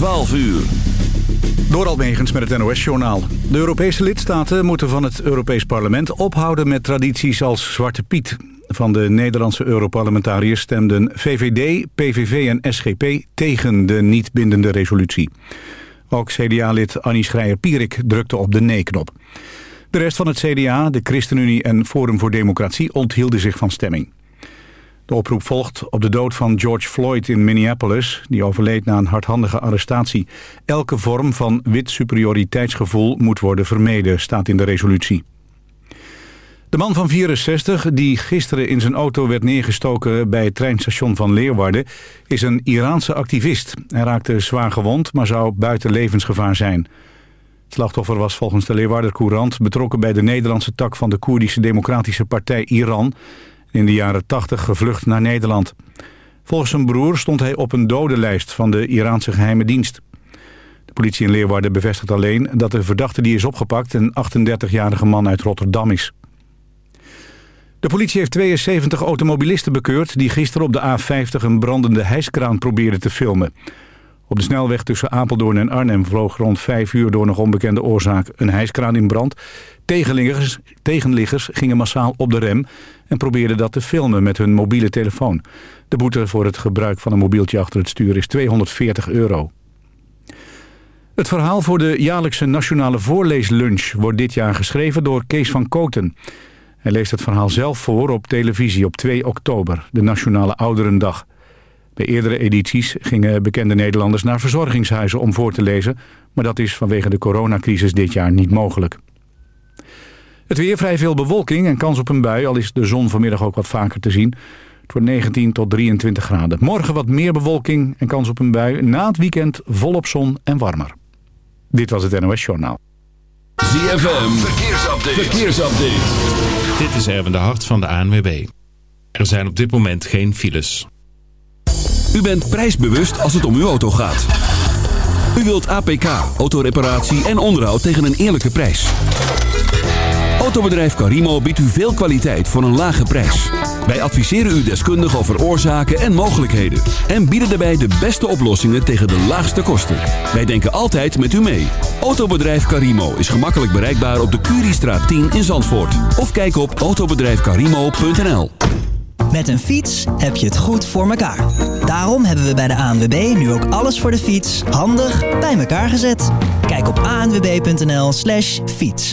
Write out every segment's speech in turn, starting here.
12 uur. Door Almegens met het NOS-journaal. De Europese lidstaten moeten van het Europees Parlement ophouden met tradities als Zwarte Piet. Van de Nederlandse Europarlementariërs stemden VVD, PVV en SGP tegen de niet bindende resolutie. Ook CDA-lid Annie Schreier-Pierik drukte op de nee-knop. De rest van het CDA, de ChristenUnie en Forum voor Democratie onthielden zich van stemming. De oproep volgt op de dood van George Floyd in Minneapolis... die overleed na een hardhandige arrestatie. Elke vorm van wit superioriteitsgevoel moet worden vermeden, staat in de resolutie. De man van 64, die gisteren in zijn auto werd neergestoken... bij het treinstation van Leeuwarden, is een Iraanse activist. Hij raakte zwaar gewond, maar zou buiten levensgevaar zijn. Het slachtoffer was volgens de Leeuwarder Courant... betrokken bij de Nederlandse tak van de Koerdische Democratische Partij Iran in de jaren 80 gevlucht naar Nederland. Volgens zijn broer stond hij op een dodenlijst van de Iraanse geheime dienst. De politie in Leeuwarden bevestigt alleen dat de verdachte die is opgepakt... een 38-jarige man uit Rotterdam is. De politie heeft 72 automobilisten bekeurd... die gisteren op de A50 een brandende hijskraan probeerden te filmen. Op de snelweg tussen Apeldoorn en Arnhem vloog rond 5 uur door nog onbekende oorzaak een hijskraan in brand. Tegenliggers, tegenliggers gingen massaal op de rem en probeerden dat te filmen met hun mobiele telefoon. De boete voor het gebruik van een mobieltje achter het stuur is 240 euro. Het verhaal voor de jaarlijkse nationale voorleeslunch wordt dit jaar geschreven door Kees van Koten. Hij leest het verhaal zelf voor op televisie op 2 oktober, de Nationale Ouderendag. Bij eerdere edities gingen bekende Nederlanders naar verzorgingshuizen om voor te lezen... maar dat is vanwege de coronacrisis dit jaar niet mogelijk. Het weer vrij veel bewolking en kans op een bui, al is de zon vanmiddag ook wat vaker te zien. Het wordt 19 tot 23 graden. Morgen wat meer bewolking en kans op een bui. Na het weekend volop zon en warmer. Dit was het NOS Journaal. ZFM, verkeersupdate. verkeersupdate. Dit is Erwin de Hart van de ANWB. Er zijn op dit moment geen files. U bent prijsbewust als het om uw auto gaat. U wilt APK, autoreparatie en onderhoud tegen een eerlijke prijs. Autobedrijf Carimo biedt u veel kwaliteit voor een lage prijs. Wij adviseren u deskundig over oorzaken en mogelijkheden. En bieden daarbij de beste oplossingen tegen de laagste kosten. Wij denken altijd met u mee. Autobedrijf Carimo is gemakkelijk bereikbaar op de Curiestraat 10 in Zandvoort. Of kijk op autobedrijfcarimo.nl Met een fiets heb je het goed voor elkaar. Daarom hebben we bij de ANWB nu ook alles voor de fiets handig bij elkaar gezet. Kijk op anwb.nl slash fiets.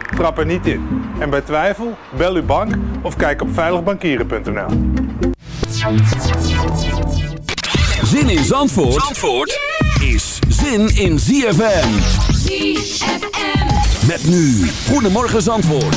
trap er niet in. En bij twijfel, bel uw bank of kijk op veiligbankieren.nl. Zin in Zandvoort, Zandvoort is zin in ZFM. ZFM. Met nu, Goedemorgen Zandvoort.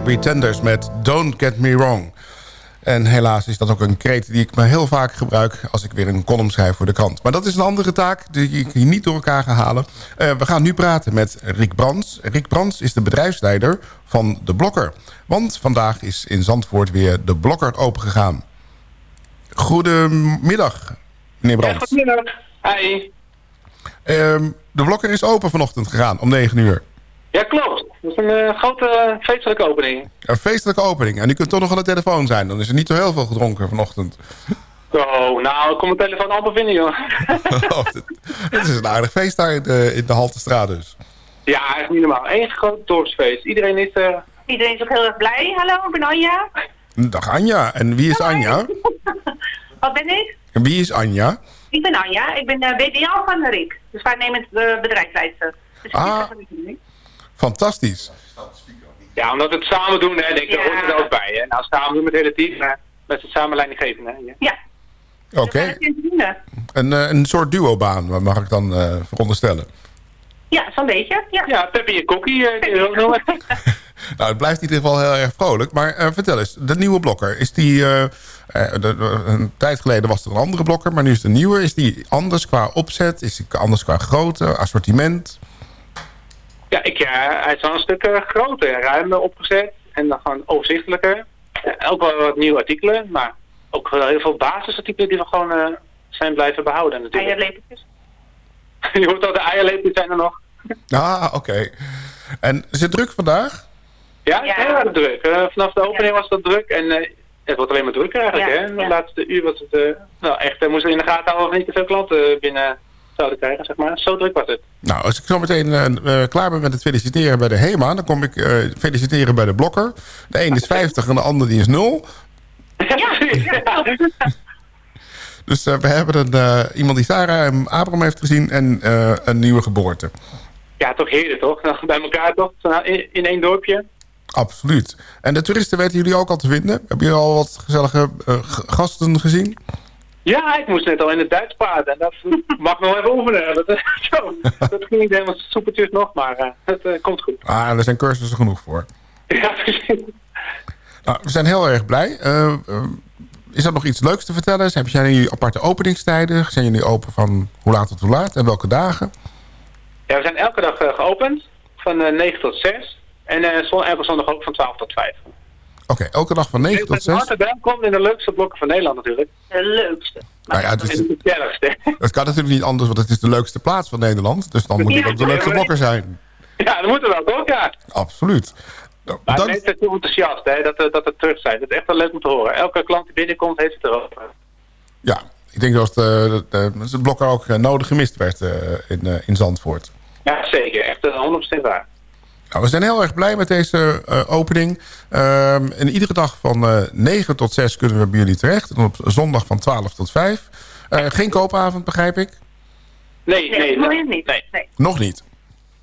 Pretenders met Don't Get Me Wrong. En helaas is dat ook een kreet die ik me heel vaak gebruik... als ik weer een column schrijf voor de krant. Maar dat is een andere taak die ik hier niet door elkaar ga halen. Uh, we gaan nu praten met Rick Brands. Rick Brands is de bedrijfsleider van De Blokker. Want vandaag is in Zandvoort weer De Blokker opengegaan. Goedemiddag, meneer Brands. Ja, goedemiddag. Hi. Uh, de Blokker is open vanochtend gegaan om 9 uur. Ja, klopt. Dat is een uh, grote feestelijke opening. Een feestelijke opening. En u kunt toch nog aan de telefoon zijn. Dan is er niet zo heel veel gedronken vanochtend. Oh, nou, ik kom mijn telefoon amper vinden, joh. oh, het is een aardig feest daar in de, in de Haltestraat dus. Ja, echt niet normaal. Eén groot dorpsfeest. Iedereen is... Uh... Iedereen is ook heel erg blij. Hallo, ik ben Anja. Dag Anja. En wie is Anja? Wat ben ik? En wie is Anja? Ik ben Anja. Ik ben uh, BDL van Rick. Dus wij nemen het uh, bedrijfsleidster. Dus ah, fantastisch. Ja, omdat we het samen doen, hè, denk ik, ja. daar hoort er ook bij. Hè. Nou, samen doen we het hele team, maar met het samen leidinggeven. Hè. Ja. ja. Oké. Okay. Een, uh, een soort duobaan, wat mag ik dan uh, veronderstellen? Ja, zo'n beetje. Ja, ja Peppy en Kokkie, uh, nou, het blijft in ieder geval heel erg vrolijk. Maar vertel eens, de nieuwe blokker, is die... een tijd geleden was er een andere blokker, maar nu is de nieuwe. Is die anders qua opzet? Is die anders qua grootte, assortiment? Ja, ik, ja, hij is wel een stuk uh, groter, ruimer opgezet en dan gewoon overzichtelijker. Uh, ook wel wat nieuwe artikelen, maar ook wel heel veel basisartikelen die we gewoon uh, zijn blijven behouden natuurlijk. Eierlepeltjes? Je hoort al, de eierlepeltjes zijn er nog. Ah, oké. Okay. En is het druk vandaag? Ja, ja. heel erg druk. vanaf de opening was het druk en het wordt alleen maar drukker eigenlijk. Ja. Hè? De laatste uur was het, nou echt, we moesten in de gaten houden of niet te veel klanten binnen zouden krijgen, zeg maar. Zo druk was het. Nou, als ik zo meteen uh, klaar ben met het feliciteren bij de HEMA... dan kom ik uh, feliciteren bij de blokker. De een is 50 en de ander die is 0. Ja, Dus uh, we hebben een, iemand die Sarah en Abraham heeft gezien en een nieuwe geboorte. Ja, toch heerlijk, toch? Bij elkaar toch? In, in één dorpje. Absoluut. En de toeristen weten jullie ook al te vinden? Hebben jullie al wat gezellige gasten gezien? Ja, ik moest net al in het Duits praten. En dat mag nog even oefenen. Dat, zo, dat ging niet helemaal soepeltjes nog, maar uh, het uh, komt goed. Ah, er zijn cursussen genoeg voor. Ja, precies. Nou, we zijn heel erg blij. Uh, is er nog iets leuks te vertellen? Zijn jullie aparte openingstijden? Zijn jullie open van hoe laat tot hoe laat? En welke dagen? Ja, we zijn elke dag geopend. Van 9 tot 6. En elke zondag ook van 12 tot 5. Oké, okay, elke dag van 9 tot 6. Harte welkom in de leukste blokken van Nederland natuurlijk. De leukste. Nou ja, het sterkste. Het kan natuurlijk niet anders, want het is de leukste plaats van Nederland. Dus dan moet het ook de leukste blokker zijn. Ja, dat moet er wel toch, ja. Absoluut. Nou, maar mensen zijn heel enthousiast hè, dat, dat het terug zijn. Dat is echt wel leuk om te horen. Elke klant die binnenkomt, heeft het erover. Ja, ik denk dat de, de, de blokker ook nodig gemist werd uh, in, uh, in Zandvoort. Ja, zeker. Echt 100% waar. Nou, we zijn heel erg blij met deze uh, opening. En iedere dag van uh, 9 tot 6 kunnen we bij jullie terecht. En op zondag van 12 tot 5. Uh, geen koopavond, begrijp ik? Nee, nee, niet. Nee. nee. Nog niet?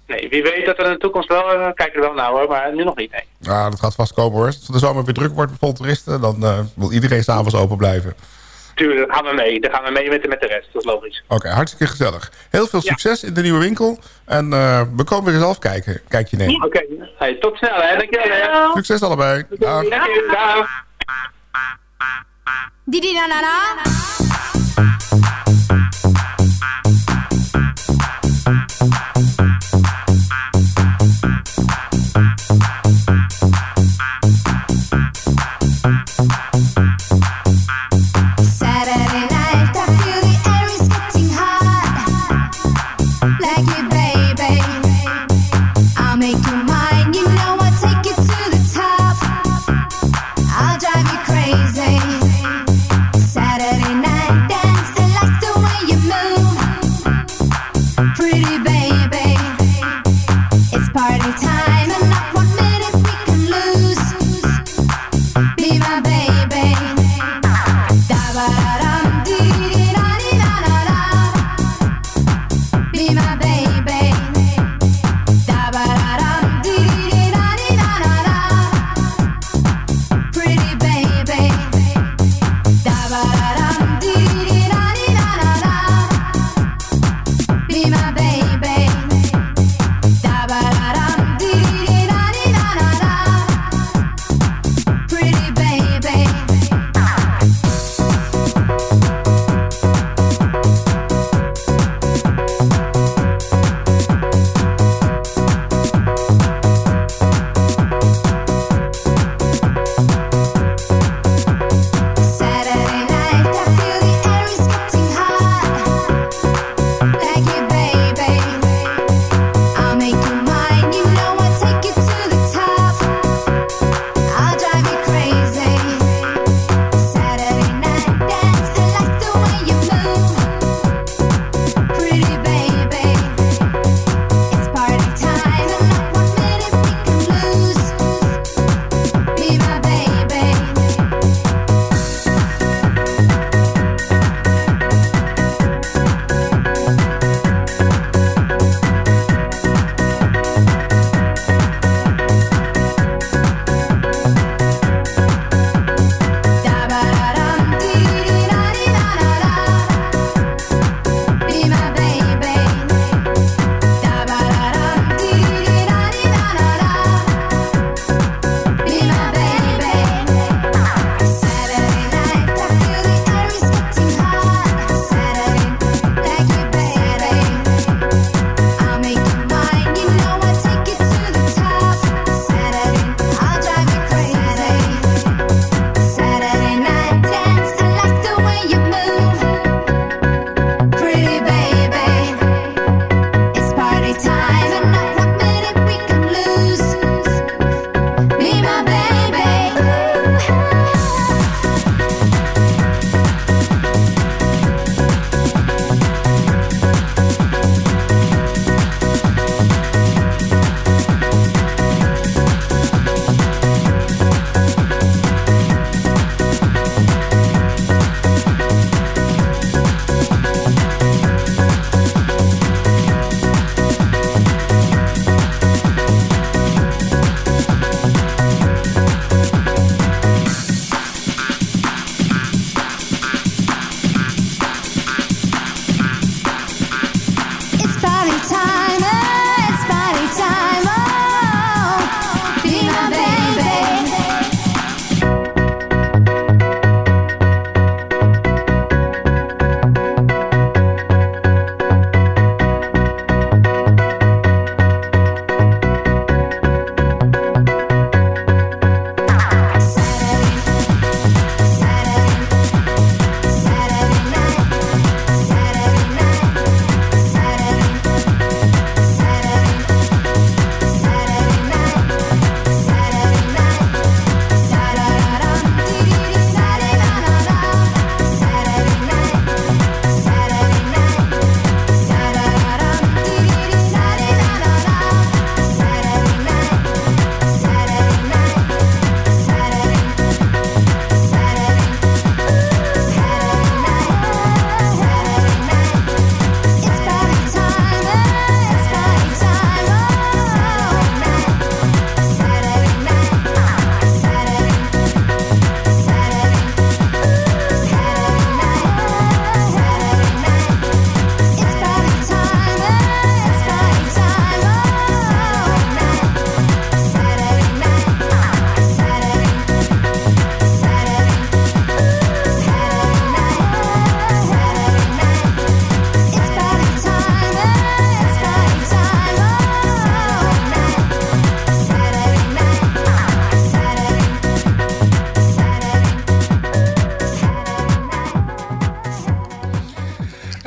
Nee, wie weet dat er in de toekomst wel, uh, kijken er wel naar hoor, maar nu nog niet, nee. Ja, dat gaat vast komen hoor. Als het de zomer weer druk wordt vol toeristen, dan wil iedereen s'avonds open blijven. Tuurlijk, daar gaan we mee. Daar gaan we mee met de, met de rest. Dat is logisch. Oké, okay, hartstikke gezellig. Heel veel succes ja. in de nieuwe winkel. En uh, we komen weer zelf kijken. Kijk je neer. Oké, okay. hey, tot snel hè. Dankjewel. Succes allebei. Dag. Dank je. Dag. Didi na na na.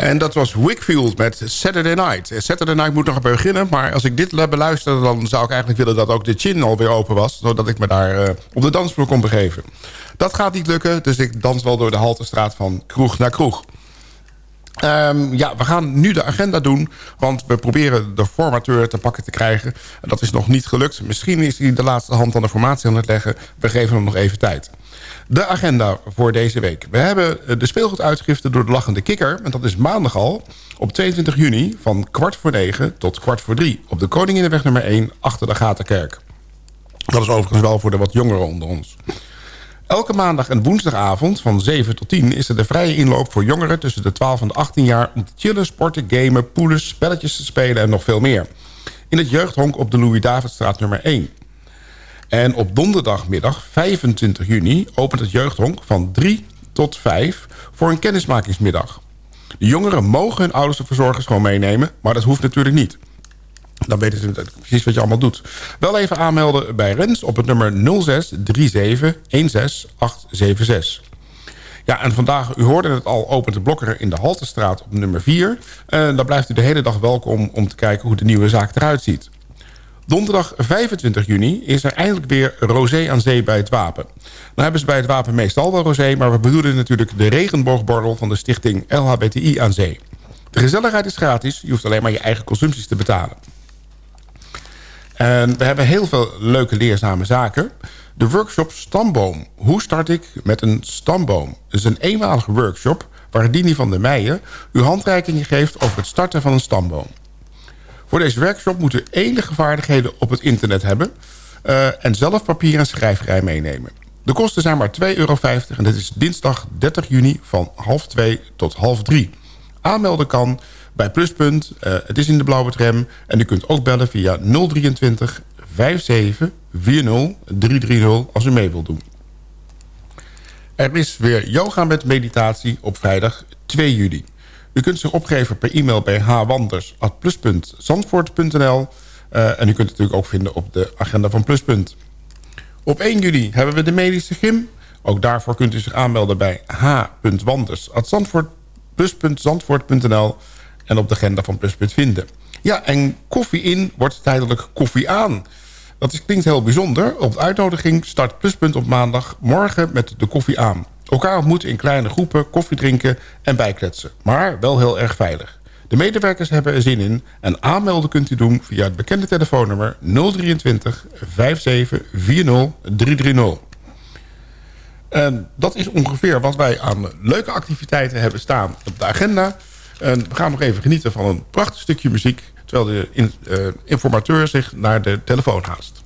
En dat was Wickfield met Saturday Night. Eh, Saturday Night moet nog beginnen, maar als ik dit beluister... dan zou ik eigenlijk willen dat ook de chin alweer open was... zodat ik me daar uh, op de dansvloer kon begeven. Dat gaat niet lukken, dus ik dans wel door de Haltestraat van kroeg naar kroeg. Um, ja, we gaan nu de agenda doen, want we proberen de formateur te pakken te krijgen. Dat is nog niet gelukt. Misschien is hij de laatste hand aan de formatie aan het leggen. We geven hem nog even tijd. De agenda voor deze week. We hebben de speelgoeduitgifte door de Lachende Kikker. En dat is maandag al op 22 juni van kwart voor negen tot kwart voor drie. Op de Koninginnenweg nummer 1 achter de Gatenkerk. Dat is overigens wel voor de wat jongeren onder ons. Elke maandag en woensdagavond van 7 tot 10 is er de vrije inloop voor jongeren tussen de 12 en de 18 jaar... om te chillen, sporten, gamen, poelen, spelletjes te spelen en nog veel meer. In het jeugdhonk op de Louis-Davidstraat nummer 1. En op donderdagmiddag 25 juni opent het jeugdhonk van 3 tot 5 voor een kennismakingsmiddag. De jongeren mogen hun ouders of verzorgers gewoon meenemen, maar dat hoeft natuurlijk niet. Dan weten ze precies wat je allemaal doet. Wel even aanmelden bij Rens op het nummer 06 37 16876. Ja, en vandaag, u hoorde het al, opent de blokker in de Haltestraat op nummer 4. En dan blijft u de hele dag welkom om te kijken hoe de nieuwe zaak eruit ziet. Donderdag 25 juni is er eindelijk weer rosé aan zee bij het Wapen. Dan hebben ze bij het Wapen meestal wel rosé... maar we bedoelen natuurlijk de regenboogborrel van de stichting LHBTI aan zee. De gezelligheid is gratis, je hoeft alleen maar je eigen consumpties te betalen. En we hebben heel veel leuke leerzame zaken. De workshop Stamboom. Hoe start ik met een stamboom? Het is een eenmalige workshop waar Dini van der Meijen... uw handreiking geeft over het starten van een stamboom. Voor deze workshop moet u enige vaardigheden op het internet hebben... Uh, en zelf papier en schrijverij meenemen. De kosten zijn maar 2,50 euro en dit is dinsdag 30 juni van half 2 tot half 3. Aanmelden kan bij Pluspunt. Uh, het is in de blauwe tram. En u kunt ook bellen via 023 57 40 330 als u mee wilt doen. Er is weer yoga met meditatie op vrijdag 2 juli. U kunt zich opgeven per e-mail bij hwanders.plus.zandvoort.nl uh, en u kunt het natuurlijk ook vinden op de agenda van Pluspunt. Op 1 juli hebben we de medische gym. Ook daarvoor kunt u zich aanmelden bij h.wanders.plus.zandvoort.nl en op de agenda van Pluspunt vinden. Ja, en koffie in wordt tijdelijk koffie aan. Dat klinkt heel bijzonder. Op de uitnodiging start Pluspunt op maandag morgen met de koffie aan. Elkaar ontmoeten in kleine groepen, koffie drinken en bijkletsen. Maar wel heel erg veilig. De medewerkers hebben er zin in en aanmelden kunt u doen via het bekende telefoonnummer 023 57 40 330. En dat is ongeveer wat wij aan leuke activiteiten hebben staan op de agenda. En we gaan nog even genieten van een prachtig stukje muziek... terwijl de uh, informateur zich naar de telefoon haast.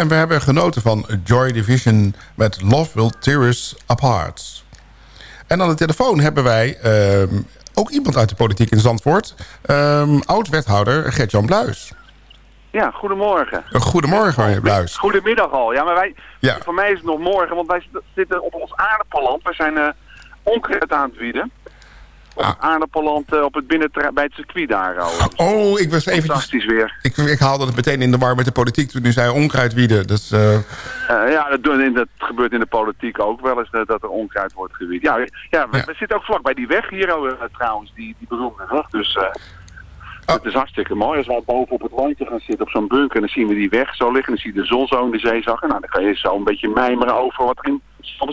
En we hebben genoten van Joy Division met Love Will Tear Us Apart. En aan de telefoon hebben wij ehm, ook iemand uit de politiek in Zandvoort. Ehm, Oud-wethouder Gert-Jan Bluis. Ja, goedemorgen. Goedemorgen, Bluis. Goedemiddag al. Ja, maar wij, Ja. voor mij is het nog morgen, want wij zitten op ons aardappelland. We zijn eh onkruid aan het wieden. Op het aardappelland eh, op het binnenterrein bij het circuit daar. al. Oh, ik was even... Fantastisch weer. Ik, ik haalde het meteen in de war met de politiek toen u zei onkruid wieden. Dus, eh, Eh, ja, dat, gebeurt in de politiek ook wel eens, eh, dat er onkruid wordt gewied. Ja, ja, we, we zitten ook vlak bij die weg hier oh, eh, trouwens, die, die beroemde weg. Dus eh, het is hartstikke mooi. Als wij boven op het landje gaan zitten, op zo'n bunker, dan zien we die weg zo liggen. Dan zie je de zon zo in de zee zakken. Nou, dan kan je zo een beetje mijmeren over wat er in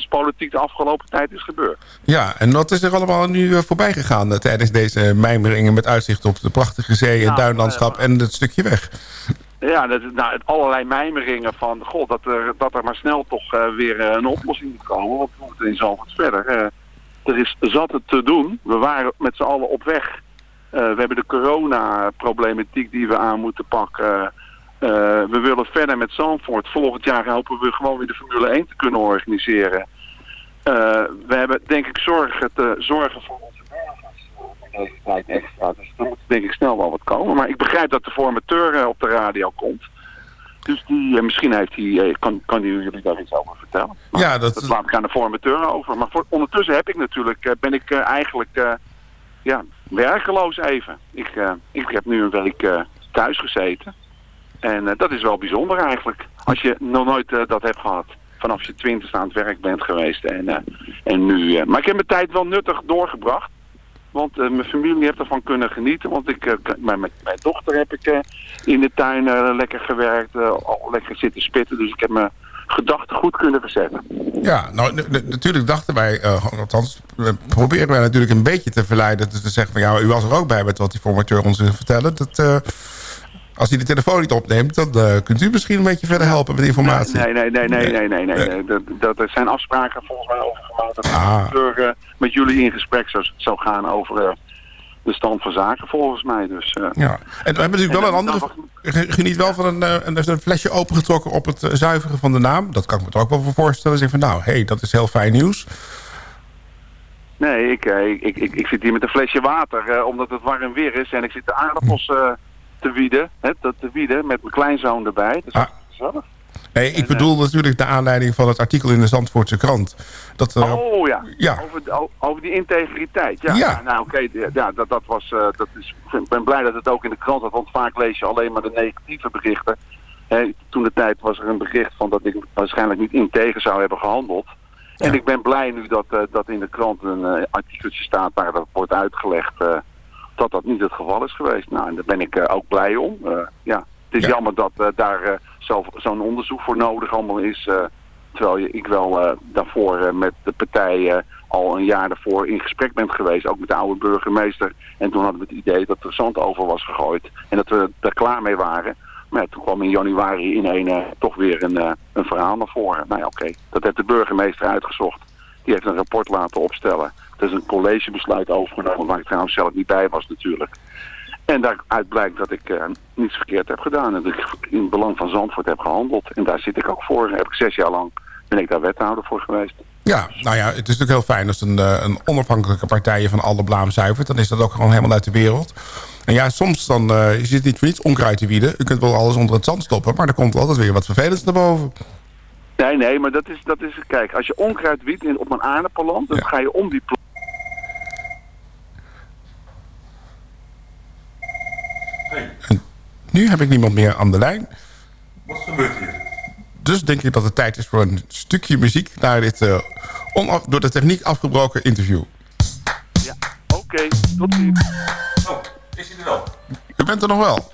politiek de afgelopen tijd is gebeurd. ja, en wat is er allemaal nu eh, voorbij gegaan eh, tijdens deze mijmeringen... met uitzicht op de prachtige zee, het Nou, duinlandschap en het stukje weg? Ja, dat, nou, allerlei mijmeringen van, god, dat er, dat er maar snel toch eh, weer eh, een oplossing moet komen. Want we moeten in Zalvoort verder. Eh, er is zat het te doen. We waren met z'n allen op weg. Eh, we hebben de coronaproblematiek die we aan moeten pakken. Eh, we willen verder met Zandvoort. Volgend jaar hopen we gewoon weer de Formule 1 te kunnen organiseren. Eh, we hebben denk ik zorgen, te, zorgen voor onze burgers eh, deze tijd extra. Dus er moet denk ik snel wel wat komen. Maar ik begrijp dat de formateur eh, op de radio komt. Dus die, misschien heeft hij, kan, kan die jullie daar iets over vertellen. Maar Ja, dat- dat laat ik aan de formateur over. Maar voor, ondertussen heb ik natuurlijk, ben ik eigenlijk ja, werkeloos even. Ik, ik heb nu een week thuis gezeten. En eh, dat is wel bijzonder eigenlijk. Als je nog nooit eh, dat hebt gehad. Vanaf je twintigste aan het werk bent geweest. En, eh, en nu, maar ik heb mijn tijd wel nuttig doorgebracht. Want mijn familie heeft ervan kunnen genieten. Want ik, met, met mijn dochter heb ik in de tuin lekker gewerkt. al lekker zitten spitten. Dus ik heb mijn gedachten goed kunnen verzetten. Ja, nou natuurlijk dachten wij, althans proberen wij natuurlijk een beetje te verleiden... te zeggen van ja, u was er ook bij met wat die formateur ons wil vertellen. Dat, als hij de telefoon niet opneemt, dan eh, kunt u misschien een beetje verder helpen met informatie. Nee, nee, nee, nee, nee, nee, nee. nee. Dat, dat, zijn afspraken volgens mij over gemaakt. Dat Ah. met jullie in gesprek zou, zou gaan over eh, de stand van zaken volgens mij. Dus, eh, Ja. En we hebben natuurlijk wel een andere... ge- Geniet wel van een, een, flesje opengetrokken op het zuiveren van de naam. Dat kan ik me er ook wel voor voorstellen. Zeg van nou, hé, hey, dat is heel fijn nieuws. Nee, ik, ik, ik, ik, zit hier met een flesje water, omdat het warm weer is. En ik zit de aardappels eh, te wieden, hè, te, wieden, met mijn kleinzoon erbij. Dat is gezellig. Nee, ik bedoel natuurlijk de aanleiding van het artikel in de Zandvoortse krant. Dat, eh, Oh ja, Ja. Over, over die integriteit. Ja, Ja. nou oké, ja, dat, dat was, eh, dat is, ik ben blij dat het ook in de krant was, want vaak lees je alleen maar de negatieve berichten. Toen de tijd was er een bericht van dat ik waarschijnlijk niet integer zou hebben gehandeld. En ik ben blij nu dat, eh, dat in de krant een eh, artikeltje staat waar dat wordt uitgelegd eh, dat dat niet het geval is geweest. Nou, en daar ben ik eh, ook blij om. Eh, ja, het is Ja. jammer dat eh, daar zo- zo'n onderzoek voor nodig allemaal is. terwijl je, ik wel daarvoor met de partijen al een jaar daarvoor in gesprek ben geweest. Ook met de oude burgemeester. En toen hadden we het idee dat er zand over was gegooid. En dat we er klaar mee waren. Maar ja, toen kwam in januari in een toch weer een, een verhaal naar voren. Nou ja, oké. Dat heeft de burgemeester uitgezocht. Die heeft een rapport laten opstellen. Er is een collegebesluit overgenomen waar ik trouwens zelf niet bij was natuurlijk. En daaruit blijkt dat ik eh, niets verkeerd heb gedaan. En dat ik in het belang van Zandvoort heb gehandeld. En daar zit ik ook voor. Heb ik zes jaar lang ben ik daar wethouder voor geweest. Ja, nou ja, het is natuurlijk heel fijn als een, eh, een onafhankelijke partij je van alle blaam zuivert. Dan is dat ook gewoon helemaal uit de wereld. En ja, soms dan je zit niet voor niets onkruid te wieden. U kunt wel alles onder het zand stoppen, maar er komt altijd weer wat vervelends naar boven. Nee, nee, maar dat is, dat is kijk, als je onkruid wiet in, op een aardappelland, dan ga je om die plant. Nu heb ik niemand meer aan de lijn. Wat gebeurt hier? Dus denk ik dat het tijd is voor een stukje muziek... naar dit eh, onaf- door de techniek afgebroken interview. Ja, oké, tot ziens. Oh, is hij er wel? U bent er nog wel.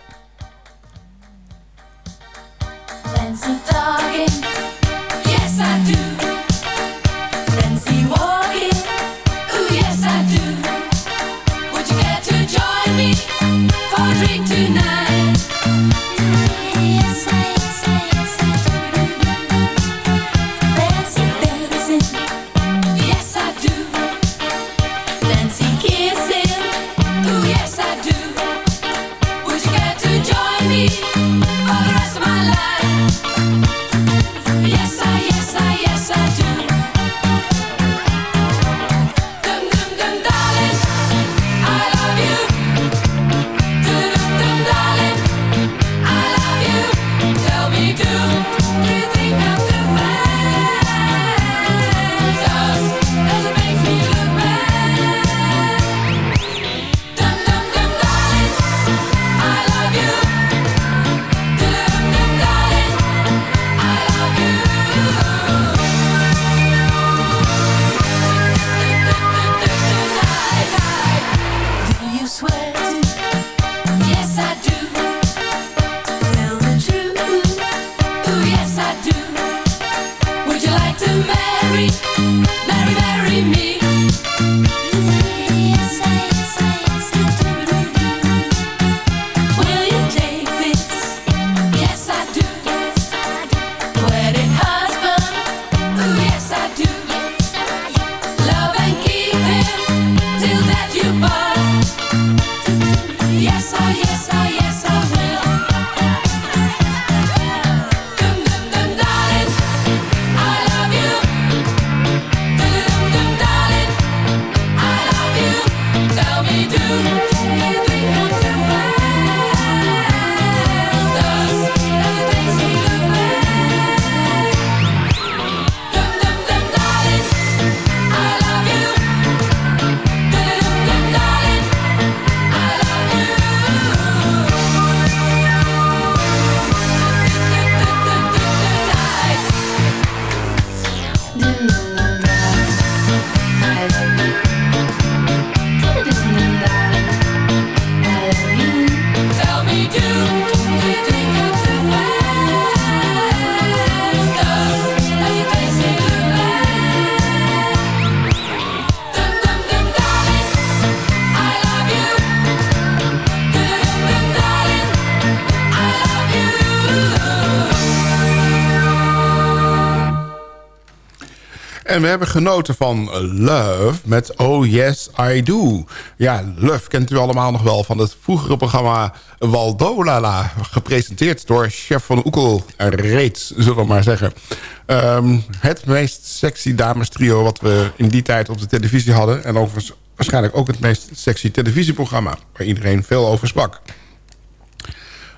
We hebben genoten van Love met Oh Yes I Do. Ja, Love kent u allemaal nog wel van het vroegere programma Waldolala. Gepresenteerd door chef van Oekel reeds, zullen we maar zeggen. Ehm, het meest sexy dames trio wat we in die tijd op de televisie hadden. En overigens waarschijnlijk ook het meest sexy televisieprogramma. Waar iedereen veel over sprak.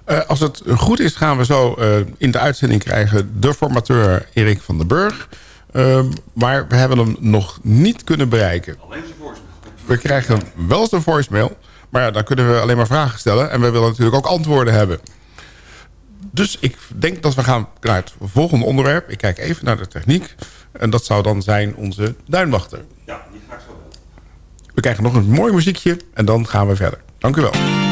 Eh, als het goed is gaan we zo eh, in de uitzending krijgen... de formateur Erik van den Burg... Ehm, maar we hebben hem nog niet kunnen bereiken. Alleen zijn voicemail. We krijgen wel zijn voicemail. Maar ja, dan kunnen we alleen maar vragen stellen. En we willen natuurlijk ook antwoorden hebben. Dus ik denk dat we gaan naar het volgende onderwerp. Ik kijk even naar de techniek. En dat zou dan zijn onze duinwachter. Ja, die ga ik zo wel. We krijgen nog een mooi muziekje. En dan gaan we verder. Dank u wel.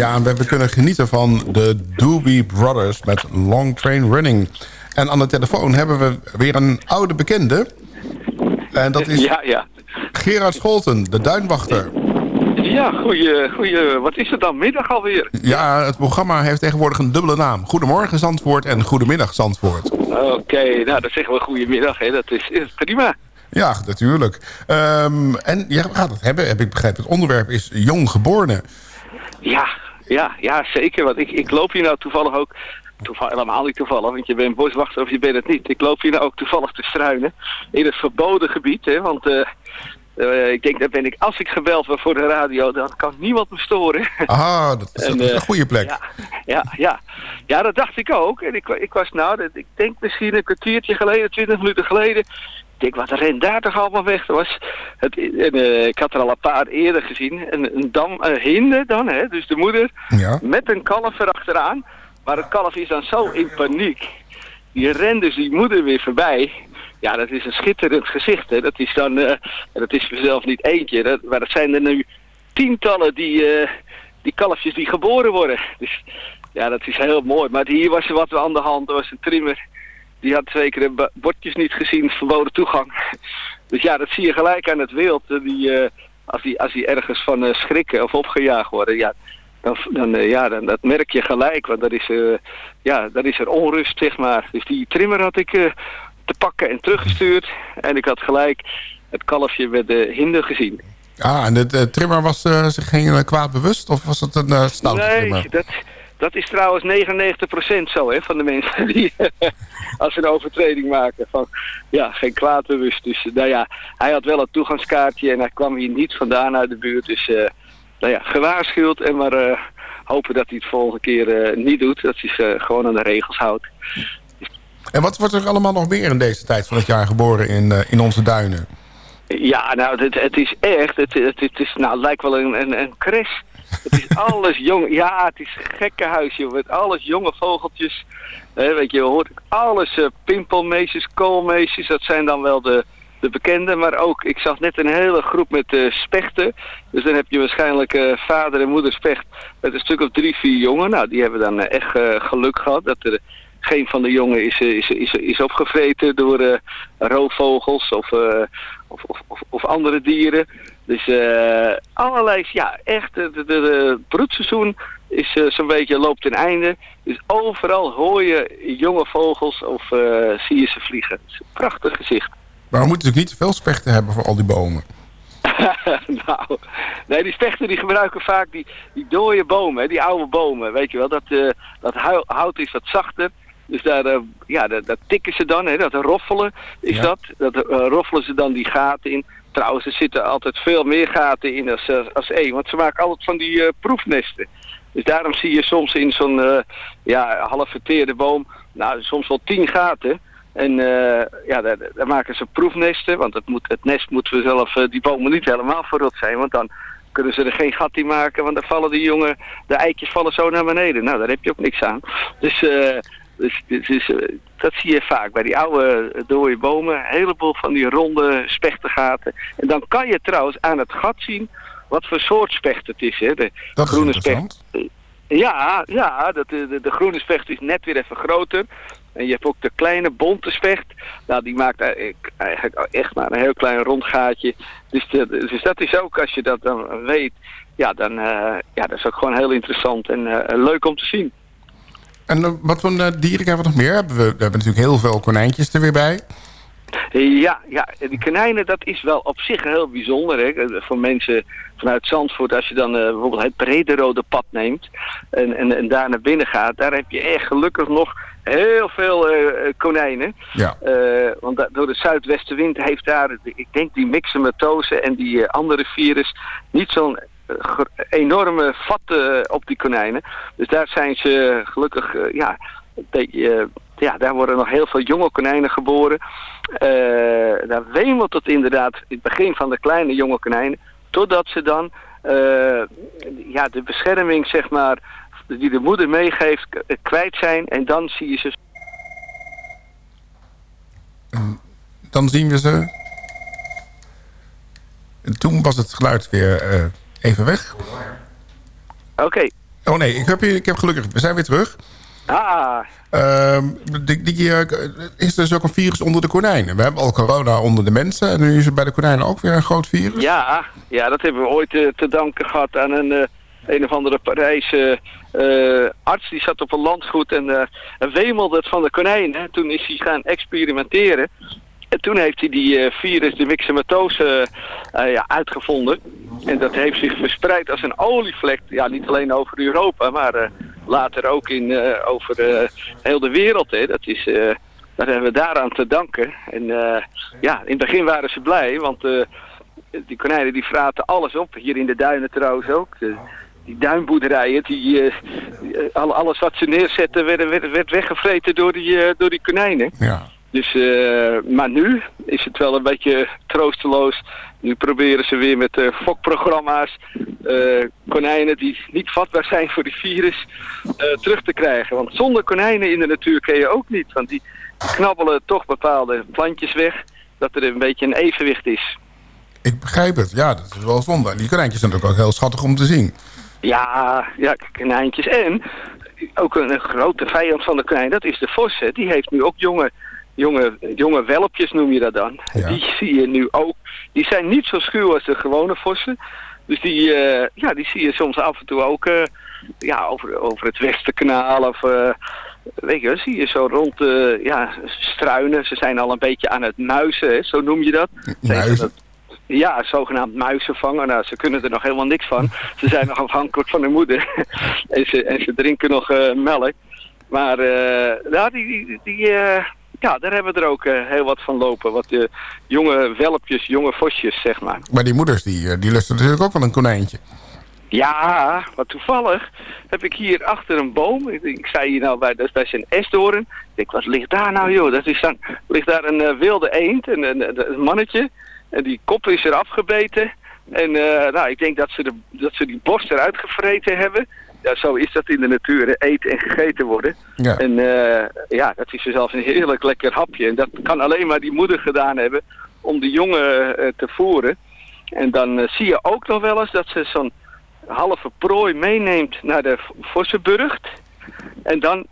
Ja, en we hebben kunnen genieten van de Doobie Brothers met Long Train Running. En aan de telefoon hebben we weer een oude bekende. En dat is Ja, ja. Gerard Scholten, de duinwachter. Ja, goeie, goeie, wat is het dan? Middag alweer. Ja, het programma heeft tegenwoordig een dubbele naam. Goedemorgen Zandvoort en Goedemiddag Zandvoort. Oké, nou dan zeggen we goedemiddag, hè. Dat is, is prima. Ja, natuurlijk. Ehm, en je gaat het hebben, heb ik begrepen. Het onderwerp is jonggeborene. Ja, ja, ja, zeker. Want ik, ik loop hier nou toevallig ook... Toevallig, helemaal niet toevallig, want je bent boswachter of je bent het niet. Ik loop hier nou ook toevallig te struinen. In het verboden gebied, hè. Want eh, eh, ik denk, dat ben ik... Als ik gebeld word voor de radio, dan kan niemand me storen. Ah, dat is, En, dat is eh, een goede plek. Ja, ja, ja. ja, dat dacht ik ook. En ik, ik was nou, dat- ik denk misschien een kwartiertje geleden, twintig minuten geleden. Ik denk, wat rent daar toch allemaal weg? Was het, en, eh, ik had er al een paar eerder gezien. Een, een dam, een hinde dan, hè, dus de moeder, Ja. met een kalf erachteraan. Maar het kalf is dan zo in paniek. Die rent dus die moeder weer voorbij. Ja, dat is een schitterend gezicht. Hè. Dat is dan, eh, dat is vanzelf niet eentje. Dat, maar dat zijn er nu tientallen die, eh, die kalfjes die geboren worden. Dus ja, dat is heel mooi. Maar hier was er wat aan de hand. Er was een trimmer. Die had zeker de ba- bordjes niet gezien, verboden toegang. Dus ja, dat zie je gelijk aan het wild. Die, eh, als, die, als die ergens van schrikken of opgejaagd worden. Ja, dan, dan, ja, dan, dat merk je gelijk. Want dat is, ja, dat is er onrust, zeg maar. Dus die trimmer had ik te pakken en teruggestuurd. En ik had gelijk het kalfje met de hinder gezien. Ah, en de, de trimmer was eh, zich geen eh, kwaad bewust? Of was het een eh stoute nee, trimmer? dat, dat is trouwens 99% zo, hè, van de mensen die als ze een overtreding maken van, ja, geen kwaad bewust. Dus, nou ja, hij had wel een toegangskaartje en hij kwam hier niet vandaan uit de buurt. Dus, eh, nou ja, gewaarschuwd en maar eh, hopen dat hij het volgende keer eh, niet doet. Dat hij zich eh, gewoon aan de regels houdt. En wat wordt er allemaal nog meer in deze tijd van het jaar geboren in, eh, in onze duinen? Ja, nou, het, het is echt, het, het, het is, nou, het lijkt wel een, een, een crash. Het is alles jong, ja, het is een gekke huis, joh. Met alles jonge vogeltjes. Hè, weet je, je hoort alles, eh pimpelmeesjes, koolmeesjes, dat zijn dan wel de, de bekende. Maar ook, ik zag net een hele groep met eh, spechten. Dus dan heb je waarschijnlijk vader en moeder specht met een stuk of drie, vier jongen. Nou, die hebben dan echt geluk gehad dat er geen van de jongen is, eh, is, is, is opgevreten door eh, roofvogels of, eh, of, of, of, of andere dieren. Dus allerlei, ja, echt, het broedseizoen is zo'n beetje loopt ten einde. Dus overal hoor je jonge vogels of zie je ze vliegen. Het is een prachtig gezicht. Maar we moeten natuurlijk niet te veel spechten hebben voor al die bomen. nou, nee, die spechten die gebruiken vaak die, die dode bomen, hè, die oude bomen, weet je wel. Dat, eh, dat hout is wat zachter. Dus daar, eh, ja, dat, dat tikken ze dan, hè, dat roffelen is Ja. dat. Dat eh, roffelen ze dan die gaten in. Trouwens, er zitten altijd veel meer gaten in als, als, als één. Want ze maken altijd van die eh, proefnesten. Dus daarom zie je soms in zo'n eh, ja, half verteerde boom, nou, soms wel tien gaten. En eh, ja, daar, daar maken ze proefnesten, want het, moet, het nest moet we zelf, eh, die bomen niet helemaal verrot zijn, want dan kunnen ze er geen gat in maken, want dan vallen die jongen, de eitjes vallen zo naar beneden. Nou, daar heb je ook niks aan. Dus, eh, dus, dus, dus, eh, dat zie je vaak bij die oude eh, dode bomen, een heleboel van die ronde spechtengaten. En dan kan je trouwens aan het gat zien wat voor soort specht het is. Hè. De Dat groene specht ja, ja dat, de, de, de groene specht is net weer even groter. En je hebt ook de kleine bonte specht. Nou, die maakt eigenlijk eigenlijk echt maar een heel klein rond gaatje. Dus, de- dus dat is ook, als je dat dan weet, ja, dan eh, ja, dat is ook gewoon heel interessant en eh, leuk om te zien. En eh, wat voor eh, dieren hebben we nog meer? We, we hebben natuurlijk heel veel konijntjes er weer bij. Ja, ja, die konijnen, dat is wel op zich heel bijzonder. Hè? Voor mensen vanuit Zandvoort, als je dan eh, bijvoorbeeld het brede rode pad neemt en, en, en daar naar binnen gaat, daar heb je echt gelukkig nog heel veel konijnen. Ja. Want da- door de zuidwestenwind heeft daar, ik denk die myxomatose en die andere virus, niet zo'n enorme vat eh, op die konijnen. Dus daar zijn ze gelukkig, eh, ja, eh, ja, daar worden nog heel veel jonge konijnen geboren. Daar wemelt het inderdaad in het begin van de kleine jonge konijnen, totdat ze dan ja, de bescherming, zeg maar, die de moeder meegeeft, kwijt zijn. En dan zie je ze Dan zien we ze. En toen was het geluid weer even weg. Oké, Oh nee, ik heb, hier- ik heb gelukkig... We zijn weer terug. Ah, Ehm, die, die, eh, is er dus ook een virus onder de konijnen? We hebben al corona onder de mensen. En nu is er bij de konijnen ook weer een groot virus. ja, ja, dat hebben we ooit eh, te danken gehad aan een, eh, een of andere Parijse arts. Die zat op een landgoed en en wemelde het van de konijnen. Toen is hij gaan experimenteren. En toen heeft hij die eh, virus, de myxomatose, eh, ja, uitgevonden. En dat heeft zich verspreid als een olievlek. Ja, niet alleen over Europa, maar eh, later ook in, eh, over eh, heel de wereld. Hè. Dat is, eh, dat hebben we daaraan te danken. En eh, ja, in het begin waren ze blij, want eh, die konijnen die fraten alles op. Hier in de duinen trouwens ook. Die duinboerderijen, die, eh, die, eh, al- alles wat ze neerzetten werd, werd, weggevreten door die, eh, door die konijnen. Ja. Dus, eh, maar nu is het wel een beetje troosteloos. Nu proberen ze weer met eh fokprogramma's eh, konijnen die niet vatbaar zijn voor die virus terug te krijgen. Want zonder konijnen in de natuur kun je ook niet. Want die knabbelen toch bepaalde plantjes weg, dat er een beetje een evenwicht is. Ik begrijp het. Ja, dat is wel zonde. Die konijntjes zijn ook heel schattig om te zien. Ja, ja, konijntjes. En ook een, grote vijand van de konijn, dat is de vos. Hè. Die heeft nu ook jonge, jonge, jonge welpjes, noem je dat dan. Die zie je nu ook. Die zijn niet zo schuw als de gewone vossen. Dus die, eh, ja, die zie je soms af en toe ook eh, ja, over, over het Westerkanaal of... eh, Weet je, wel, zie je zo rond eh, ja, struinen. Ze zijn al een beetje aan het muizen, hè, zo noem je dat. Muizen? Ja, zogenaamd muizenvanger. Nou, ze kunnen er nog helemaal niks van. Ze zijn nog afhankelijk van hun moeder. en, ze, en ze drinken nog melk. Maar eh, ja, die, die, die, ja, daar hebben we er ook eh, heel wat van lopen. Wat eh, jonge welpjes, jonge vosjes, zeg maar. Maar die moeders, die, eh, die lusten natuurlijk ook wel een konijntje. Ja, wat toevallig heb ik hier achter een boom. Ik, ik zei hier nou bij, dat, dat is een esdoorn. Ik denk, wat ligt daar nou joh? Dat is dan, ligt daar een wilde eend, een, een, een mannetje. En die kop is er afgebeten. En nou, ik denk dat ze, de, dat ze die borst eruit gevreten hebben. Ja, zo is dat in de natuur, hè, eten en gegeten worden. Ja. En eh, ja, dat is zelfs een heerlijk lekker hapje. En dat kan alleen maar die moeder gedaan hebben om de jongen eh, te voeren. En dan eh, zie je ook nog wel eens dat ze zo'n halve prooi meeneemt naar de Vossenburgt. En dan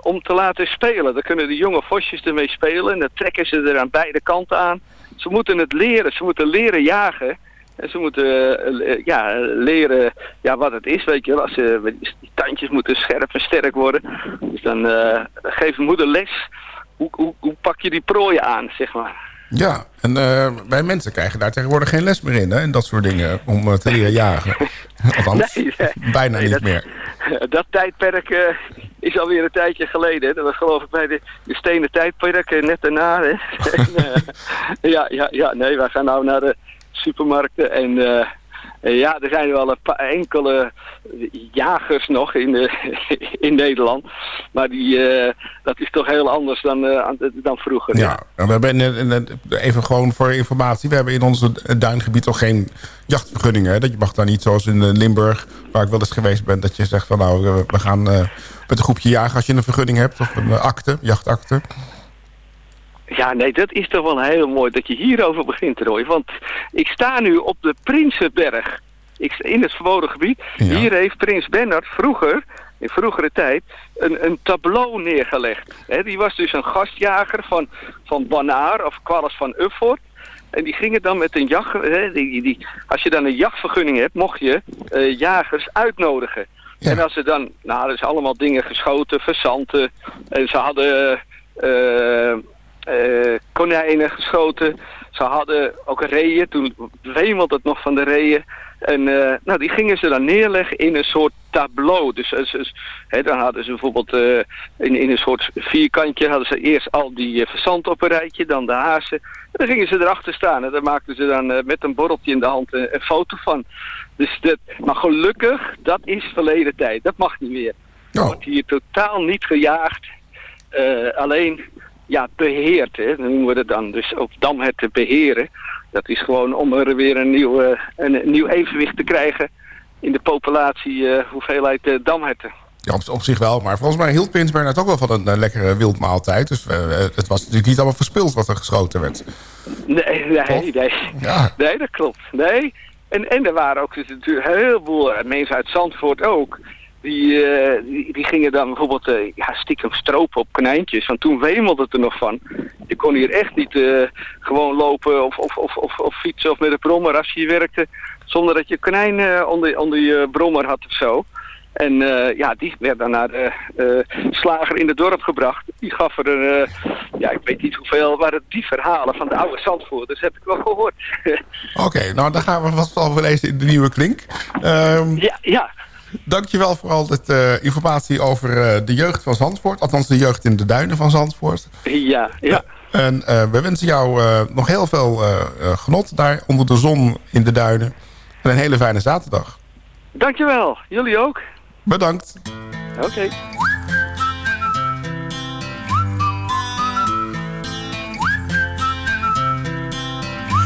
om te laten spelen. Dan kunnen de jonge vosjes ermee spelen. En dan trekken ze er aan beide kanten aan. Ze moeten het leren. Ze moeten leren jagen. En ze moeten eh, ja, leren ja, wat het is. Weet je wel. Als ze, die tandjes moeten scherp en sterk worden. Dus dan eh, geeft moeder les. Hoe, hoe, hoe pak je die prooi aan, zeg maar. Ja, en eh, wij mensen krijgen daar tegenwoordig geen les meer in, hè? En dat soort dingen, om te leren jagen. Althans, Nee, nee. bijna Nee, niet dat- meer. Dat tijdperk is alweer een tijdje geleden. hè. Dat was geloof ik bij de, de stenen tijdperk, net daarna. Hè. En, ja, ja, ja, nee, wij gaan nou naar de supermarkten en... eh, ja, er zijn wel een paar enkele jagers nog in, in Nederland. Maar die, eh, dat is toch heel anders dan, eh, dan vroeger. Ja, we hebben even gewoon voor informatie. We hebben in ons duingebied toch geen jachtvergunningen. Dat je mag daar niet zoals in Limburg, waar ik wel eens geweest ben... dat je zegt van nou, we gaan met een groepje jagen als je een vergunning hebt. Of een akte, jachtakte. Ja, nee, dat is toch wel heel mooi dat je hierover begint, Roy. Want ik sta nu op de Prinsenberg. Ik in het verboden gebied. Hier heeft Prins Bernhard vroeger, in vroegere tijd, een, een tableau neergelegd. Die was dus een gastjager van, van Banaar of Qualis van Uffort. En die gingen dan met een jacht... Die, die, als je dan een jachtvergunning hebt, mocht je eh, jagers uitnodigen. En als ze dan... Nou, er is allemaal dingen geschoten, verzanten. En ze hadden... eh, eh, konijnen geschoten. Ze hadden ook reeën, toen wemelt het nog van de reeën. En eh, nou, die gingen ze dan neerleggen in een soort tableau. Dus, dus, dus, hè, dan hadden ze bijvoorbeeld eh, in, in een soort vierkantje... hadden ze eerst al die uh, verzand op een rijtje, dan de hazen. En dan gingen ze erachter staan en daar maakten ze dan eh, met een borreltje in de hand eh, een foto van. Dus dat, maar gelukkig, dat is verleden tijd. Dat mag niet meer. Er wordt hier totaal niet gejaagd. Eh, alleen ja, beheerd, hè, dan noemen we het dan. Dus op damherten beheren. Dat is gewoon om er weer een nieuw, eh, een, een nieuw evenwicht te krijgen in de populatie eh, hoeveelheid eh, damherten. Ja, op, op zich wel. Maar volgens mij hield Prins Bernhard ook wel van een lekkere wildmaaltijd. Dus het was natuurlijk niet allemaal verspild wat er geschoten werd. Nee, nee, nee. Nee, dat klopt. Nee. En, en er waren ook dus natuurlijk een heleboel mensen uit Zandvoort ook. Die, eh, die, die gingen dan bijvoorbeeld eh, ja, stiekem stropen op konijntjes. Want toen wemelde het er nog van. Je kon hier echt niet eh, gewoon lopen of, of, of, of, of fietsen of met een brommer als je hier werkte. Zonder dat je een konijn onder, onder je brommer had of zo. En ja, die werd dan naar de slager in het dorp gebracht. Die gaf er een, ja, ik weet niet hoeveel, maar die verhalen van de oude Zandvoorters heb ik wel gehoord. Oké, nou dan gaan we vast wel lezen in de nieuwe klink. Ehm, ja, ja. Dankjewel voor al dit eh, informatie over eh, de jeugd van Zandvoort. Althans de jeugd in de duinen van Zandvoort. Ja, ja. En eh, we wensen jou nog heel veel genot daar onder de zon in de duinen. En een hele fijne zaterdag. Dankjewel. Jullie ook. Bedankt. Oké.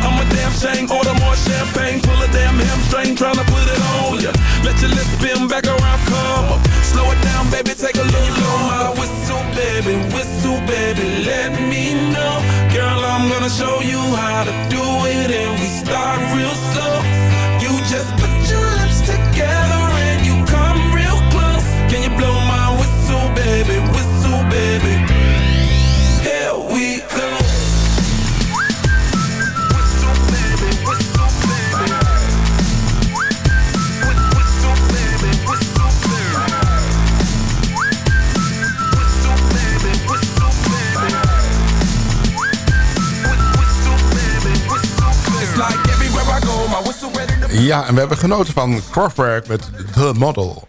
I'm a damn shame, order more champagne, pull a damn hamstring, tryna put it on ya. Let your lips spin back around, come up. Slow it down, baby, take a look. Blow my whistle, baby, whistle, baby, let me know. Girl, I'm gonna show you how to do it, and we start real slow. You just put your lips together and you come real close. Can you blow my whistle, baby, whistle, baby? Here we go. Ja, en we hebben genoten van Kraftwerk met The Model.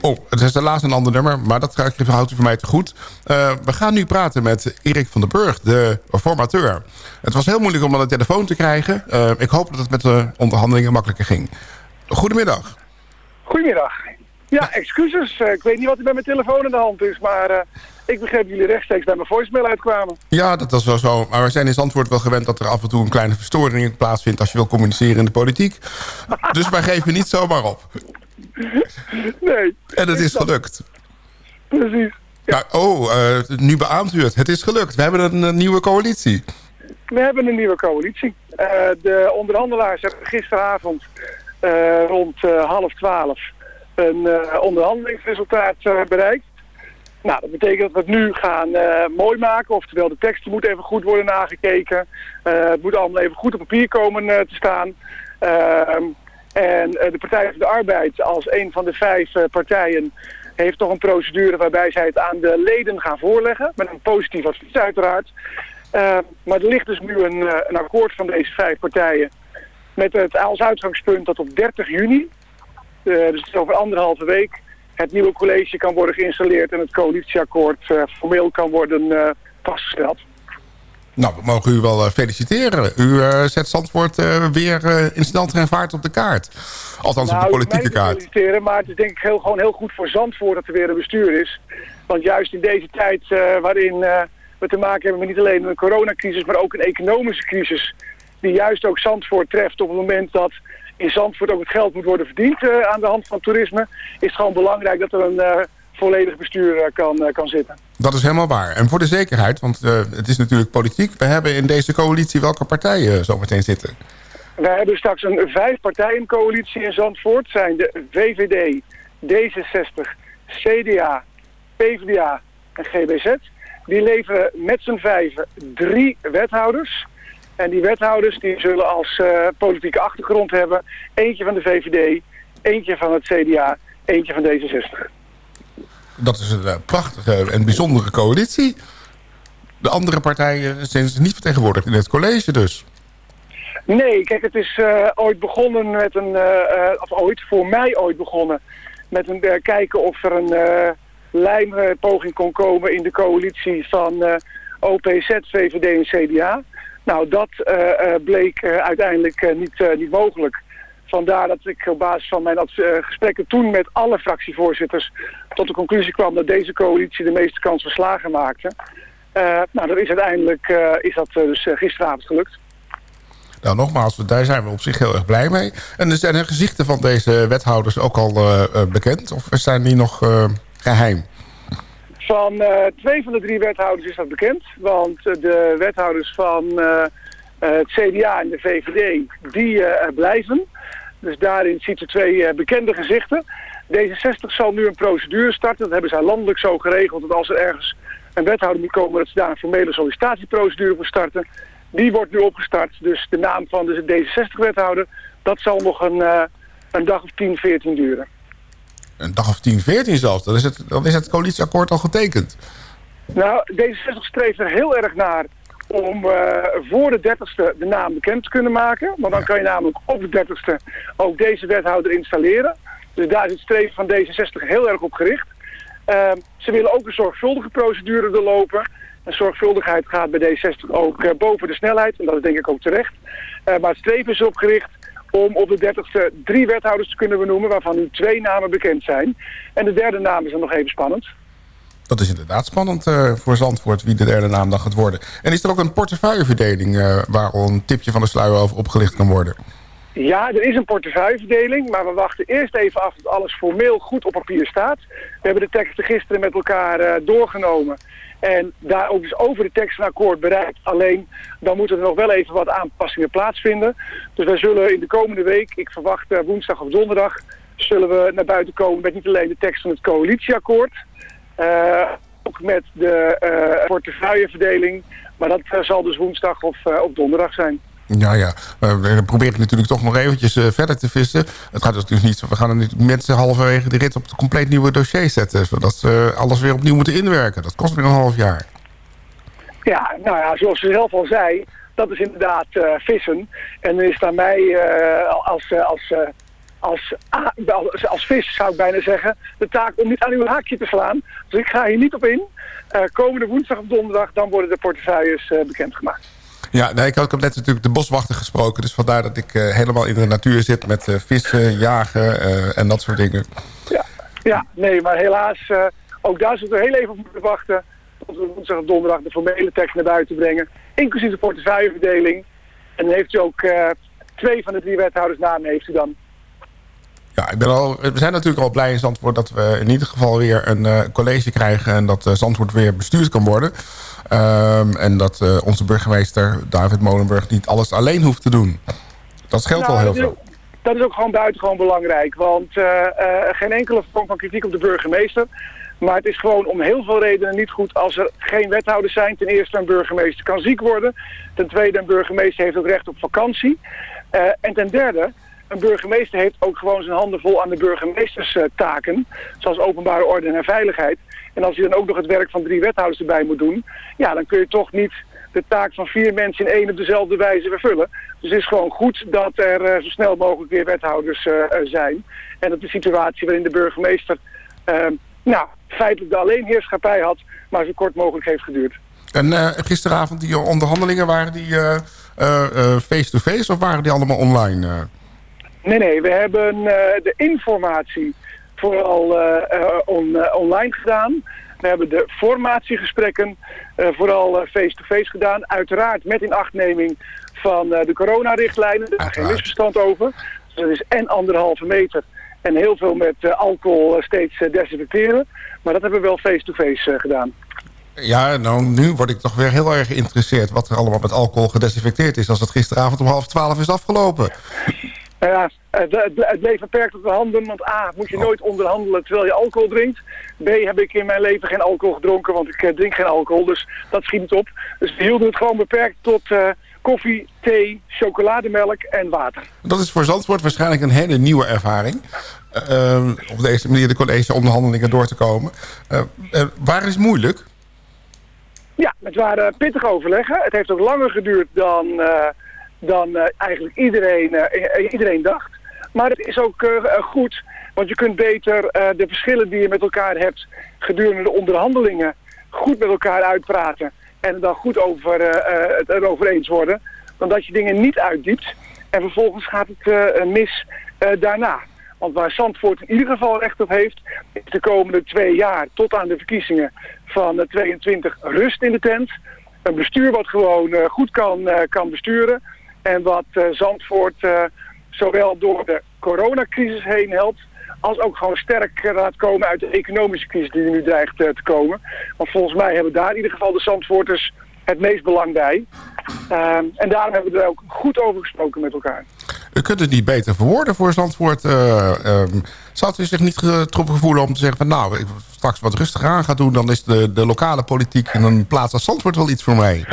Oh, het is helaas een ander nummer, maar dat houdt u voor mij te goed. Eh, we gaan nu praten met Erik van den Burg, de formateur. Het was heel moeilijk om aan de telefoon te krijgen. Eh, ik hoop dat het met de onderhandelingen makkelijker ging. Goedemiddag. Goedemiddag. Ja, excuses. Eh, ik weet niet wat er met mijn telefoon in de hand is, maar ik begreep dat jullie rechtstreeks bij mijn voicemail uitkwamen. Ja, dat is wel zo. Maar we zijn in Zandvoort wel gewend dat er af en toe een kleine verstoring plaatsvindt... als je wil communiceren in de politiek. dus wij geven niet zomaar op. Nee. En het is gelukt. Precies. Ja, oh, eh, nu beaamt u het. Het is gelukt. We hebben een, eh, nieuwe coalitie. We hebben een nieuwe coalitie. Eh, de onderhandelaars hebben gisteravond rond half twaalf een onderhandelingsresultaat bereikt. Nou, dat betekent dat we het nu gaan eh, mooi maken. Oftewel, de teksten moeten even goed worden nagekeken. Eh, het moet allemaal even goed op papier komen eh, te staan. Ehm, en de Partij voor de Arbeid als een van de vijf partijen heeft toch een procedure waarbij zij het aan de leden gaan voorleggen. Met een positief advies uiteraard. Uh, maar er ligt dus nu een, een akkoord van deze vijf partijen. Met het als uitgangspunt dat op 30 juni, dus over anderhalve week, het nieuwe college kan worden geïnstalleerd en het coalitieakkoord eh, formeel kan worden eh, vastgesteld. Nou, we mogen u wel eh, feliciteren. U zet Zandvoort weer eh, in sneltrein vaart op de kaart. Althans op de Nou, politieke kaart. feliciteren, maar het is denk ik heel, gewoon heel goed voor Zandvoort dat er weer een bestuur is. Want juist in deze tijd waarin we te maken hebben met niet alleen een coronacrisis, maar ook een economische crisis, die juist ook Zandvoort treft op het moment dat in Zandvoort ook het geld moet worden verdiend eh, aan de hand van toerisme, is het gewoon belangrijk dat er een eh, volledig bestuur eh, kan, kan zitten. Dat is helemaal waar. En voor de zekerheid, want het is natuurlijk politiek... we hebben in deze coalitie welke partijen zometeen zitten. We hebben straks een vijfpartijencoalitie in Zandvoort. zijn de VVD, D66, CDA, PvdA en GBZ. Die leveren met z'n vijven drie wethouders. En die wethouders die zullen als eh, politieke achtergrond hebben... eentje van de VVD, eentje van het CDA, eentje van D66. Dat is een eh, prachtige en bijzondere coalitie. De andere partijen zijn niet vertegenwoordigd in het college dus. Nee, kijk, het is eh, ooit begonnen met een, of ooit, voor mij ooit begonnen, met een kijken of er een lijmpoging kon komen in de coalitie van OPZ, VVD en CDA. Nou, dat eh, eh, bleek eh, uiteindelijk niet, niet mogelijk. Vandaar dat ik op basis van mijn gesprekken toen met alle fractievoorzitters tot de conclusie kwam dat deze coalitie de meeste kans verslagen maakte. Nou, dat is uiteindelijk is dat dus gisteravond gelukt. Nou, nogmaals, daar zijn we op zich heel erg blij mee. En er zijn de gezichten van deze wethouders ook al bekend? Of zijn die nog eh, geheim? Van eh, twee van de drie wethouders is dat bekend. Want eh, de wethouders van eh, het CDA en de VVD, die blijven. Dus daarin ziet u twee bekende gezichten. D66 zal nu een procedure starten. Dat hebben zij landelijk zo geregeld. Dat als er ergens een wethouder moet komen... dat ze daar een formele sollicitatieprocedure voor starten. Die wordt nu opgestart. Dus de naam van de D66-wethouder... dat zal nog een, een dag of 10, 14 duren. Een dag of 10, 14 zelfs. Dan is het, dan is het coalitieakkoord al getekend. Nou, D66 streeft er heel erg naar om eh, voor de 30ste de naam bekend te kunnen maken. Want dan kan je namelijk op de 30ste ook deze wethouder installeren. Dus daar is het streven van D66 heel erg op gericht. Eh, ze willen ook een zorgvuldige procedure doorlopen. En zorgvuldigheid gaat bij D60 ook eh, boven de snelheid. En dat is denk ik ook terecht. Eh, maar het streven is erop gericht om op de 30ste drie wethouders te kunnen benoemen... waarvan nu twee namen bekend zijn. En de derde naam is dan nog even spannend. Dat is inderdaad spannend eh, voor Zandvoort wie de derde naam dan gaat worden. En is er ook een portefeuilleverdeling uh, waar een tipje van de sluier over opgelicht kan worden? Ja, er is een portefeuilleverdeling, maar we wachten eerst even af dat alles formeel goed op papier staat. We hebben de teksten gisteren met elkaar uh, doorgenomen en daar ook dus over de tekst een akkoord bereikt. Alleen, dan moeten er nog wel even wat aanpassingen plaatsvinden. Dus wij zullen in de komende week, ik verwacht uh, woensdag of donderdag, zullen we naar buiten komen met niet alleen de tekst van het coalitieakkoord, uh, ook met de portefeuilleverdeling, maar dat zal dus woensdag of, of donderdag zijn. Ja, ja. We proberen natuurlijk toch nog eventjes uh, verder te vissen. Het gaat dus niet... We gaan er mensen halverwege de rit op het compleet nieuwe dossier zetten. Zodat ze alles weer opnieuw moeten inwerken. Dat kost weer een half jaar. Ja, nou ja, zoals ze zelf al zei... Dat is inderdaad vissen. En dan is aan mij als... als als, als, als vis zou ik bijna zeggen, de taak om niet aan uw haakje te slaan. Dus ik ga hier niet op in. Komende woensdag of donderdag, dan worden de portefeuilles bekendgemaakt. Ja, nee, ik, had, heb net natuurlijk de boswachter gesproken. Dus vandaar dat ik uh, helemaal in de natuur zit met uh, vissen, jagen uh, en dat soort dingen. Ja, ja nee, maar helaas, ook daar zullen we heel even op moeten wachten... tot we woensdag of donderdag de formele tekst naar buiten brengen. Inclusief de portefeuilleverdeling. En dan heeft u ook twee van de drie wethouders namen heeft u dan. Ja, ik ben al, we zijn natuurlijk al blij in Zandvoort dat we in ieder geval weer een college krijgen... en dat Zandvoort weer bestuurd kan worden... Um, en dat uh, onze burgemeester David Molenburg niet alles alleen hoeft te doen. Dat scheelt nou, wel heel veel. Dat is ook gewoon buitengewoon belangrijk. Want uh, uh, geen enkele vorm van kritiek op de burgemeester. Maar het is gewoon om heel veel redenen niet goed als er geen wethouders zijn. Ten eerste een burgemeester kan ziek worden. Ten tweede een burgemeester heeft ook recht op vakantie. en ten derde een burgemeester heeft ook gewoon zijn handen vol aan de burgemeesterstaken. Zoals openbare orde en veiligheid. En als je dan ook nog het werk van drie wethouders erbij moet doen... ja, dan kun je toch niet de taak van vier mensen in één op dezelfde wijze vervullen. Dus het is gewoon goed dat er uh, zo snel mogelijk weer wethouders uh, zijn. En dat de situatie waarin de burgemeester... Nou, feitelijk de alleenheerschappij had... maar zo kort mogelijk heeft geduurd. En uh, gisteravond die onderhandelingen, waren die face-to-face -face, -face, of waren die allemaal online? Nee, nee, we hebben de informatie vooral on, uh, online gedaan. We hebben de formatiegesprekken vooral face-to-face -face gedaan. Uiteraard met inachtneming van de coronarichtlijnen. Daar is geen misverstand over. Dus dat is en anderhalve meter en heel veel met alcohol steeds desinfecteren. Maar dat hebben we wel face-to-face -face, gedaan. Ja, nou, nu word ik toch weer heel erg geïnteresseerd... wat er allemaal met alcohol gedesinfecteerd is... als het gisteravond om half twaalf is afgelopen. Nou ja, het, het bleef beperkt tot de handen. Want A, moet je nooit onderhandelen terwijl je alcohol drinkt. B, heb ik in mijn leven geen alcohol gedronken, want ik uh, drink geen alcohol. Dus dat schiet niet op. Dus we hielden het gewoon beperkt tot uh, koffie, thee, chocolademelk en water. Dat is voor Zandvoort waarschijnlijk een hele nieuwe ervaring. Uh, op deze manier de college-onderhandelingen door te komen. waar is moeilijk? Ja, het waren pittige overleggen. Het heeft ook langer geduurd dan dan eh, eigenlijk iedereen, eh, iedereen dacht. Maar het is ook eh, goed, want je kunt beter de verschillen die je met elkaar hebt gedurende de onderhandelingen goed met elkaar uitpraten en dan goed over, het erover eens worden, dan dat je dingen niet uitdiept en vervolgens gaat het mis daarna. Want waar Zandvoort in ieder geval recht op heeft, is de komende twee jaar tot aan de verkiezingen van eh, 22 rust in de tent. Een bestuur wat gewoon goed kan, kan besturen en wat eh, Zandvoort eh, zowel door de coronacrisis heen helpt, als ook gewoon sterk eh, laat komen uit de economische crisis die er nu dreigt te komen. Want volgens mij hebben daar in ieder geval de Zandvoorters het meest belang bij. Ehm, en daarom hebben we er ook goed over gesproken met elkaar. U kunt het niet beter verwoorden voor Zandvoort. ehm, zou u zich niet getroffen voelen om te zeggen van... nou, ik straks wat rustiger aan ga doen... dan is de, de lokale politiek in een plaats als Zandvoort wel iets voor mij.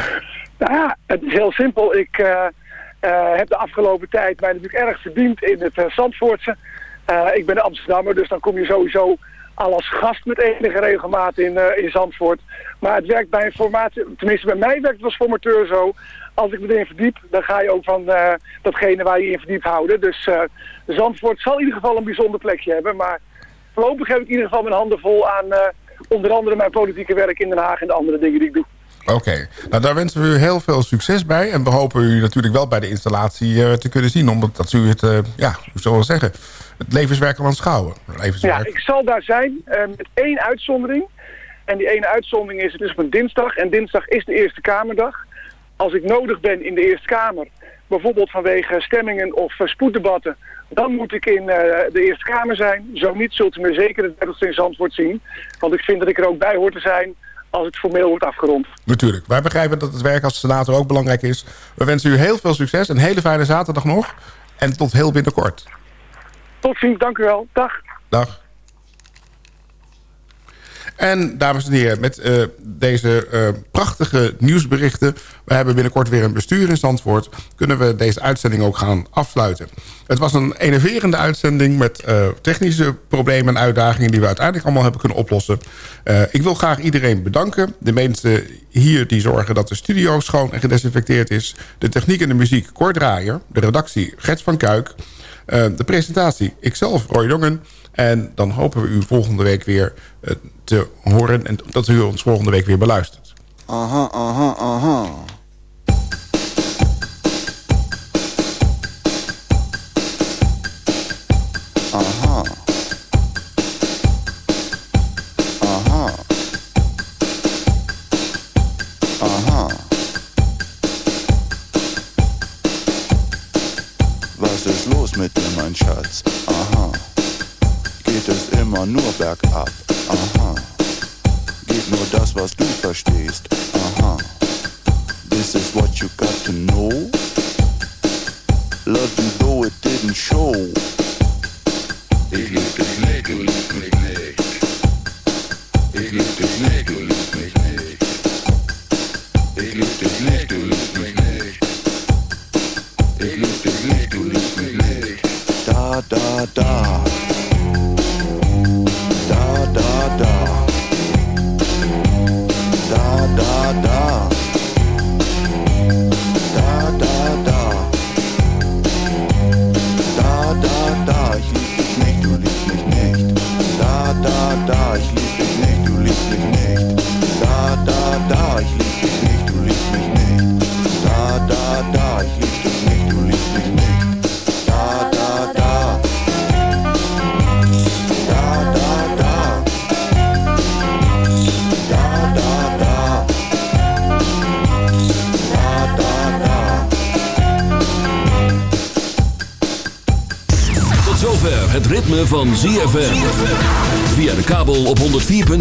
Nou ja, het is heel simpel. Ik eh, heb de afgelopen tijd mij natuurlijk erg verdiend in het uh, Zandvoortse. Eh, ik ben Amsterdammer, dus dan kom je sowieso al als gast met enige regelmaat in, eh, in Zandvoort. Maar het werkt bij een formatie, tenminste bij mij werkt het als formateur zo. Als ik me erin verdiep, dan ga je ook van eh, datgene waar je je in verdiept houden. Dus eh, Zandvoort zal in ieder geval een bijzonder plekje hebben. Maar voorlopig heb ik in ieder geval mijn handen vol aan eh, onder andere mijn politieke werk in Den Haag en de andere dingen die ik doe. Oké, nou daar wensen we u heel veel succes bij. En we hopen u natuurlijk wel bij de installatie eh, te kunnen zien. Omdat dat u het, eh, ja, hoe zou ik zeggen... het levenswerk kan aanschouwen. Ja, Levenswerk. ik zal daar zijn eh, met één uitzondering. En die ene uitzondering is, het is op dinsdag. En dinsdag is de Eerste Kamerdag. Als ik nodig ben in de Eerste Kamer, bijvoorbeeld vanwege stemmingen of spoeddebatten, dan moet ik in de Eerste Kamer zijn. Zo niet zult u me zeker het 30 in Zandvoort zien. Want ik vind dat ik er ook bij hoor te zijn als het formeel wordt afgerond. Natuurlijk. Wij begrijpen dat het werk als senator ook belangrijk is. We wensen u heel veel succes. Een hele fijne zaterdag nog. En tot heel binnenkort. Tot ziens, dank u wel. Dag. Dag. En dames en heren, met eh, deze eh, prachtige nieuwsberichten... we hebben binnenkort weer een bestuur in Zandvoort... kunnen we deze uitzending ook gaan afsluiten. Het was een enerverende uitzending met eh, technische problemen en uitdagingen... die we uiteindelijk allemaal hebben kunnen oplossen. Ik wil graag iedereen bedanken. De mensen hier die zorgen dat de studio schoon en gedesinfecteerd is. De techniek en de muziek, Cor Draaier. De redactie, Gert van Kuik. De presentatie, ikzelf, Roy Jongen... En dan hopen we u volgende week weer eh, te horen... en dat u ons volgende week weer beluistert. Aha, aha, aha. Aha.